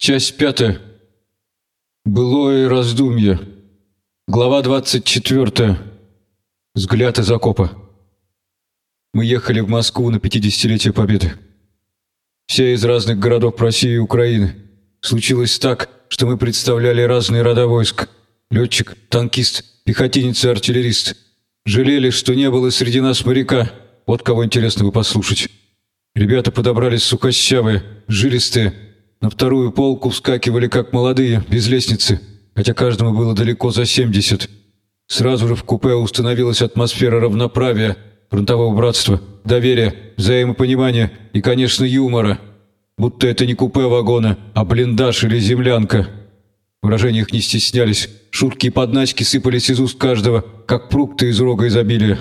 Часть пятая. Былое раздумье. Глава двадцать четвертая. Взгляд из окопа. Мы ехали в Москву на пятидесятилетие Победы. Все из разных городов России и Украины. Случилось так, что мы представляли разные рода войск. Летчик, танкист, пехотинец и артиллерист. Жалели, что не было среди нас моряка. Вот кого интересно бы послушать. Ребята подобрались сухощавые, жилистые, на вторую полку вскакивали как молодые, без лестницы, хотя каждому было далеко за 70. Сразу же в купе установилась атмосфера равноправия, фронтового братства, доверия, взаимопонимания и, конечно, юмора. Будто это не купе вагона, а блиндаж или землянка. В выражениях не стеснялись, шутки и подначки сыпались из уст каждого, как фрукты из рога изобилия.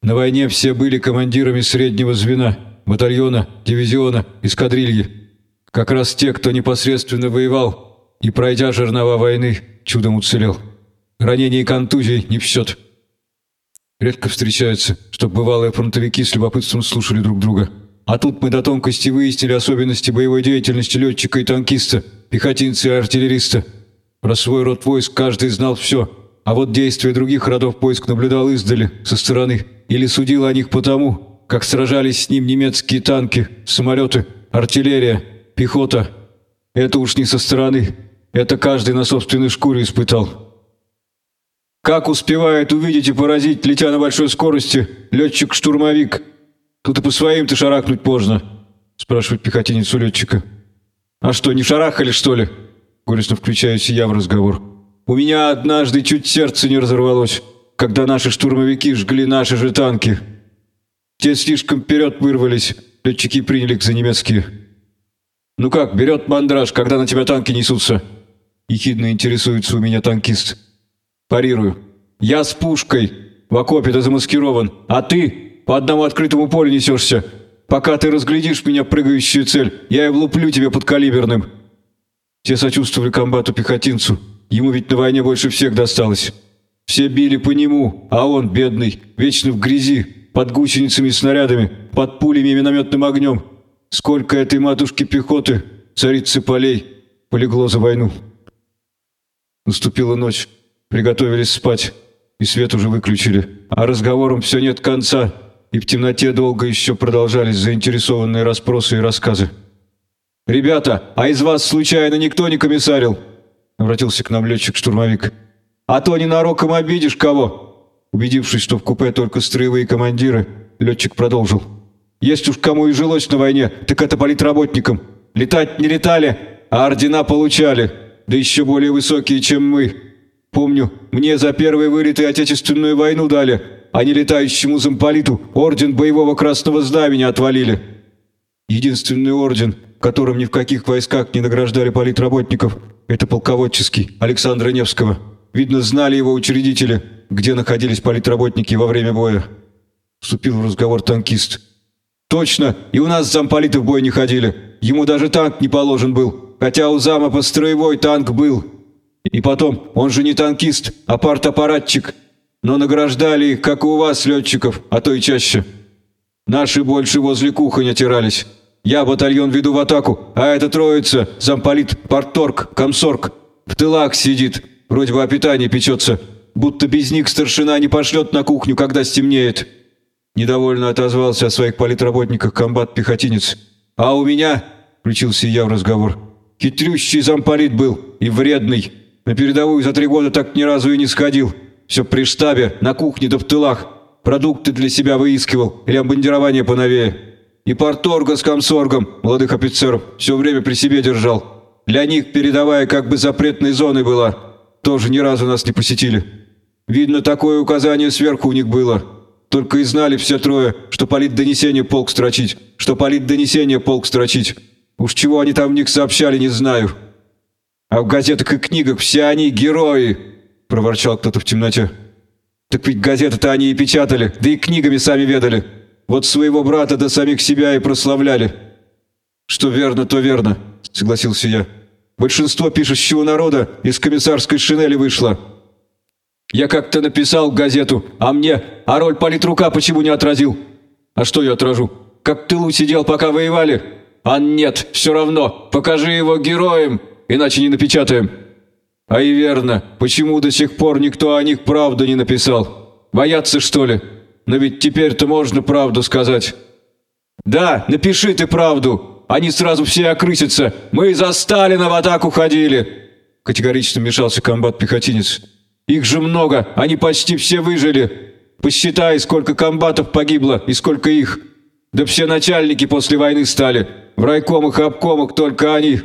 На войне все были командирами среднего звена, батальона, дивизиона, эскадрильи. Как раз те, кто непосредственно воевал и, пройдя жернова войны, чудом уцелел. Ранения и контузии не в счет. Редко встречается, чтобы бывалые фронтовики с любопытством слушали друг друга. А тут мы до тонкости выяснили особенности боевой деятельности летчика и танкиста, пехотинца и артиллериста. Про свой род войск каждый знал все, а вот действия других родов войск наблюдал издали, со стороны, или судил о них потому, как сражались с ним немецкие танки, самолеты, артиллерия, пехота. Это уж не со стороны. Это каждый на собственной шкуре испытал. Как успевает увидеть и поразить, летя на большой скорости, летчик-штурмовик? Тут и по своим-то шарахнуть можно, спрашивает пехотинец у летчика. А что, не шарахали, что ли? Горестно включаюсь я в разговор. У меня однажды чуть сердце не разорвалось, когда наши штурмовики жгли наши же танки. Те слишком вперед вырвались, летчики приняли их за немецкие. «Ну как, берет мандраж, когда на тебя танки несутся?» Ехидно интересуется у меня танкист. Парирую. «Я с пушкой. В окопе-то замаскирован. А ты по одному открытому полю несешься. Пока ты разглядишь меня прыгающую цель, я и влуплю тебе под калиберным». Все сочувствовали комбату-пехотинцу. Ему ведь на войне больше всех досталось. Все били по нему, а он, бедный, вечно в грязи, под гусеницами и снарядами, под пулями и минометным огнем. Сколько этой матушки пехоты, царицы полей, полегло за войну. Наступила ночь, приготовились спать, и свет уже выключили. А разговором все нет конца, и в темноте долго еще продолжались заинтересованные расспросы и рассказы. «Ребята, а из вас случайно никто не комиссарил?» Обратился к нам летчик-штурмовик. «А то ненароком обидишь кого!» Убедившись, что в купе только строевые командиры, летчик продолжил. Есть уж кому и жилось на войне, так это политработникам. Летать не летали, а ордена получали, да еще более высокие, чем мы. Помню, мне за первый вылет и Отечественную войну дали, а не летающему замполиту орден боевого красного знамени отвалили. Единственный орден, которым ни в каких войсках не награждали политработников, это полководческий Александра Невского. Видно, знали его учредители, где находились политработники во время боя. Вступил в разговор танкист. Точно, и у нас замполиты в бой не ходили. Ему даже танк не положен был, хотя у зама под строевой танк был. И потом, он же не танкист, а партаппаратчик. Но награждали их, как и у вас, летчиков, а то и чаще. Наши больше возле кухонь отирались. Я батальон веду в атаку, а эта троица, замполит, парторг, комсорг, в тылах сидит, вроде бы о питании печется, будто без них старшина не пошлет на кухню, когда стемнеет». Недовольно отозвался о своих политработниках комбат-пехотинец. «А у меня...» – включился я в разговор. «Хитрющий замполит был и вредный. На передовую за три года так ни разу и не сходил. Все при штабе, на кухне да в тылах. Продукты для себя выискивал или поновее. И порторга с комсоргом, молодых офицеров, все время при себе держал. Для них передовая как бы запретной зоной была. Тоже ни разу нас не посетили. Видно, такое указание сверху у них было». Только и знали все трое, что полит донесение полк строчить, что полит донесение полк строчить. Уж чего они там в них сообщали, не знаю. А в газетах и книгах все они герои, проворчал кто-то в темноте. Так ведь газеты-то они и печатали, да и книгами сами ведали. Вот своего брата до самих себя и прославляли. Что верно, то верно, согласился я. Большинство пишущего народа из комиссарской шинели вышло. Я как-то написал газету, а мне, а роль политрука почему не отразил? А что я отражу? Как в тылу сидел, пока воевали? А нет, все равно, покажи его героем, иначе не напечатаем. А и верно, почему до сих пор никто о них правду не написал? Боятся, что ли? Но ведь теперь-то можно правду сказать. Да, напиши ты правду. Они сразу все окрысятся. Мы за Сталина в атаку ходили. Категорично вмешался комбат-пехотинец. Их же много, они почти все выжили. Посчитай, сколько комбатов погибло и сколько их. Да все начальники после войны стали. В райкомах и обкомах только они.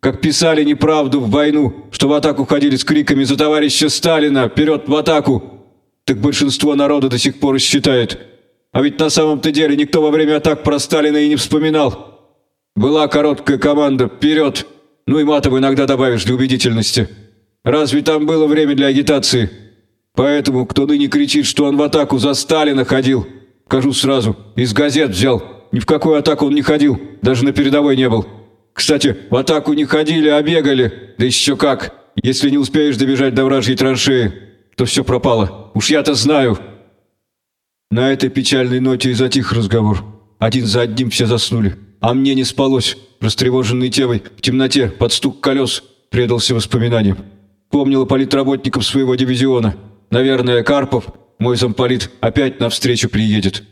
Как писали неправду в войну, что в атаку ходили с криками «За товарища Сталина! Вперед в атаку!» Так большинство народа до сих пор считает. А ведь на самом-то деле никто во время атак про Сталина и не вспоминал. Была короткая команда «Вперед!» Ну и матом иногда добавишь для убедительности. Разве там было время для агитации? Поэтому, кто ныне кричит, что он в атаку за Сталина ходил, скажу сразу, из газет взял. Ни в какую атаку он не ходил, даже на передовой не был. Кстати, в атаку не ходили, а бегали. Да еще как. Если не успеешь добежать до вражьей траншеи, то все пропало. Уж я-то знаю. На этой печальной ноте и затих разговор. Один за одним все заснули. А мне не спалось. Растревоженный темой, в темноте, под стук колес, предался воспоминаниям. Помнил политработников своего дивизиона. Наверное, Карпов, мой замполит, опять навстречу приедет.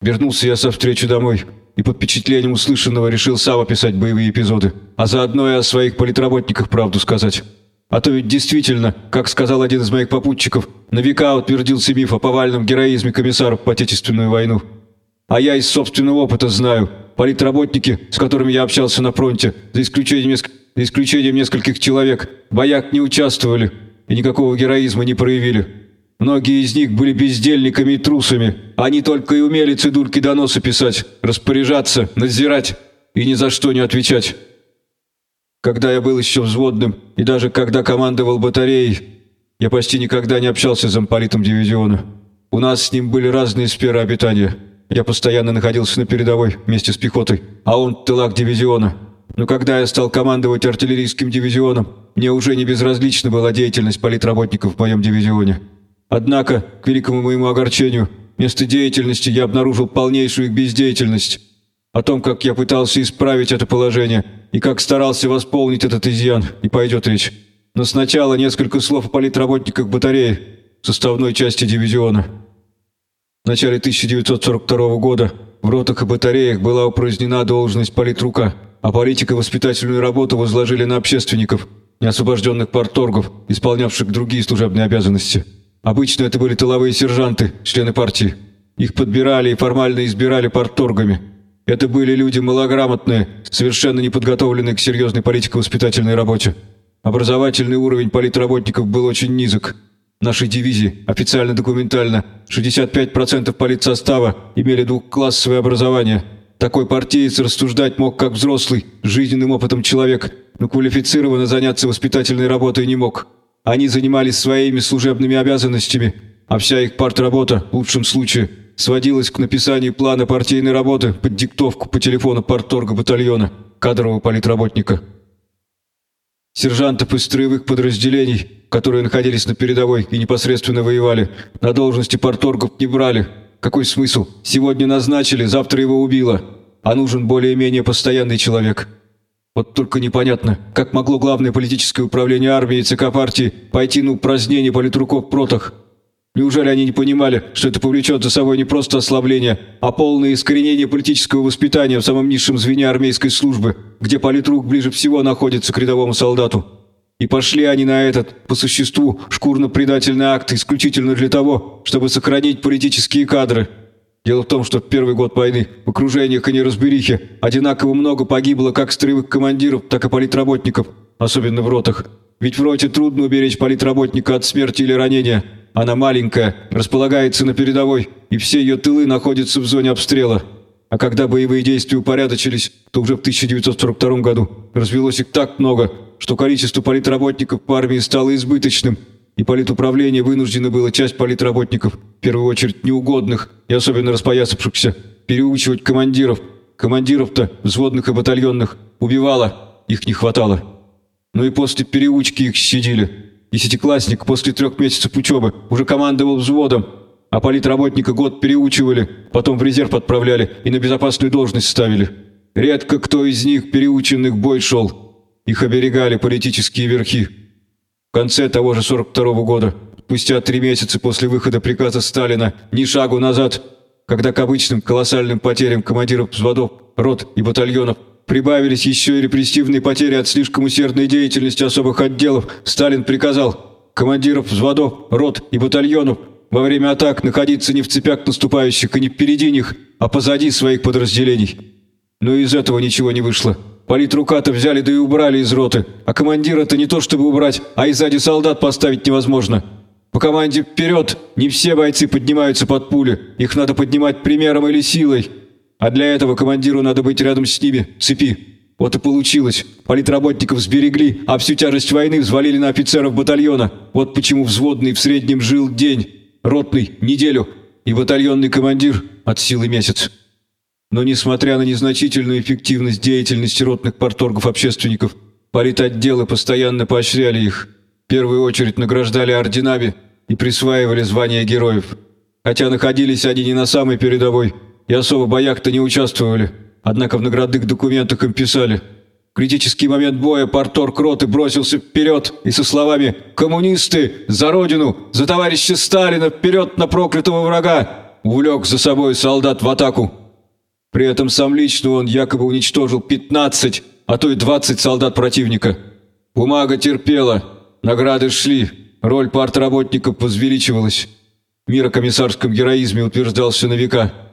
Вернулся я со встречи домой и под впечатлением услышанного решил сам описать боевые эпизоды, а заодно и о своих политработниках правду сказать. А то ведь действительно, как сказал один из моих попутчиков, на века утвердился миф о повальном героизме комиссаров по Отечественную войну. А я из собственного опыта знаю, политработники, с которыми я общался на фронте, за исключением, за исключением нескольких человек, в боях не участвовали и никакого героизма не проявили. Многие из них были бездельниками и трусами. Они только и умели цидульки доносы писать, распоряжаться, надзирать и ни за что не отвечать. Когда я был еще взводным и даже когда командовал батареей, я почти никогда не общался с замполитом дивизиона. У нас с ним были разные сферы обитания. Я постоянно находился на передовой вместе с пехотой, а он в тылах дивизиона. Но когда я стал командовать артиллерийским дивизионом, мне уже не безразлична была деятельность политработников в моем дивизионе. Однако, к великому моему огорчению, вместо деятельности я обнаружил полнейшую их бездеятельность. О том, как я пытался исправить это положение и как старался восполнить этот изъян, и пойдет речь. Но сначала несколько слов о политработниках батареи, составной части дивизиона. В начале 1942 года в ротах и батареях была упразднена должность политрука, а политико-воспитательную работу возложили на общественников, неосвобожденных порторгов, исполнявших другие служебные обязанности. Обычно это были тыловые сержанты, члены партии. Их подбирали и формально избирали порторгами. Это были люди малограмотные, совершенно не подготовленные к серьезной политико-воспитательной работе. Образовательный уровень политработников был очень низок – нашей дивизии, официально документально, 65% политсостава имели двухклассовое образование. Такой партиец рассуждать мог как взрослый, жизненным опытом человек, но квалифицированно заняться воспитательной работой не мог. Они занимались своими служебными обязанностями, а вся их партработа, в лучшем случае, сводилась к написанию плана партийной работы под диктовку по телефону парторга батальона, кадрового политработника. Сержантов из строевых подразделений, которые находились на передовой и непосредственно воевали, на должности порторгов не брали. Какой смысл? Сегодня назначили, завтра его убило. А нужен более-менее постоянный человек. Вот только непонятно, как могло главное политическое управление армии ЦК партии пойти на упразднение политруков протах. Неужели они не понимали, что это повлечет за собой не просто ослабление, а полное искоренение политического воспитания в самом низшем звене армейской службы, где политрук ближе всего находится к рядовому солдату? И пошли они на этот, по существу, шкурно-предательный акт исключительно для того, чтобы сохранить политические кадры. Дело в том, что в первый год войны в окружениях и неразберихе одинаково много погибло как строевых командиров, так и политработников, особенно в ротах. Ведь в роте трудно уберечь политработника от смерти или ранения – она маленькая, располагается на передовой, и все ее тылы находятся в зоне обстрела. А когда боевые действия упорядочились, то уже в 1942 году развелось их так много, что количество политработников в армии стало избыточным, и политуправление вынуждено было часть политработников, в первую очередь неугодных и особенно распоясавшихся, переучивать командиров. Командиров-то, взводных и батальонных, убивало, их не хватало. Но и после переучки их щадили. Десятиклассник после трех месяцев учебы уже командовал взводом, а политработника год переучивали, потом в резерв отправляли и на безопасную должность ставили. Редко кто из них переученных бой шел. Их оберегали политические верхи. Конце того же 42 -го года, спустя три месяца после выхода приказа Сталина «Ни шагу назад», когда к обычным колоссальным потерям командиров взводов, рот и батальонов прибавились еще и репрессивные потери от слишком усердной деятельности особых отделов, Сталин приказал командиров взводов, рот и батальонов во время атак находиться не в цепях наступающих и не впереди них, а позади своих подразделений. Но из этого ничего не вышло. Политрука-то взяли да и убрали из роты, а командира-то не то чтобы убрать, а и сзади солдат поставить невозможно. По команде «Вперед!» не все бойцы поднимаются под пули, их надо поднимать примером или силой. А для этого командиру надо быть рядом с ними, цепи. Вот и получилось. Политработников сберегли, а всю тяжесть войны взвалили на офицеров батальона. Вот почему взводный в среднем жил день, ротный – неделю, и батальонный командир – от силы месяц. Но несмотря на незначительную эффективность деятельности ротных порторгов-общественников, политотделы постоянно поощряли их. В первую очередь награждали орденами и присваивали звания героев. Хотя находились они не на самой передовой и особо в боях-то не участвовали, однако в наградных документах им писали – критический момент боя порторг роты бросился вперед и со словами «Коммунисты! За Родину! За товарища Сталина! Вперед на проклятого врага!» увлек за собой солдат в атаку. При этом сам лично он якобы уничтожил 15, а то и 20 солдат противника. Бумага терпела, награды шли, роль партработников возвеличивалась. Мир о комиссарском героизме утверждался на века –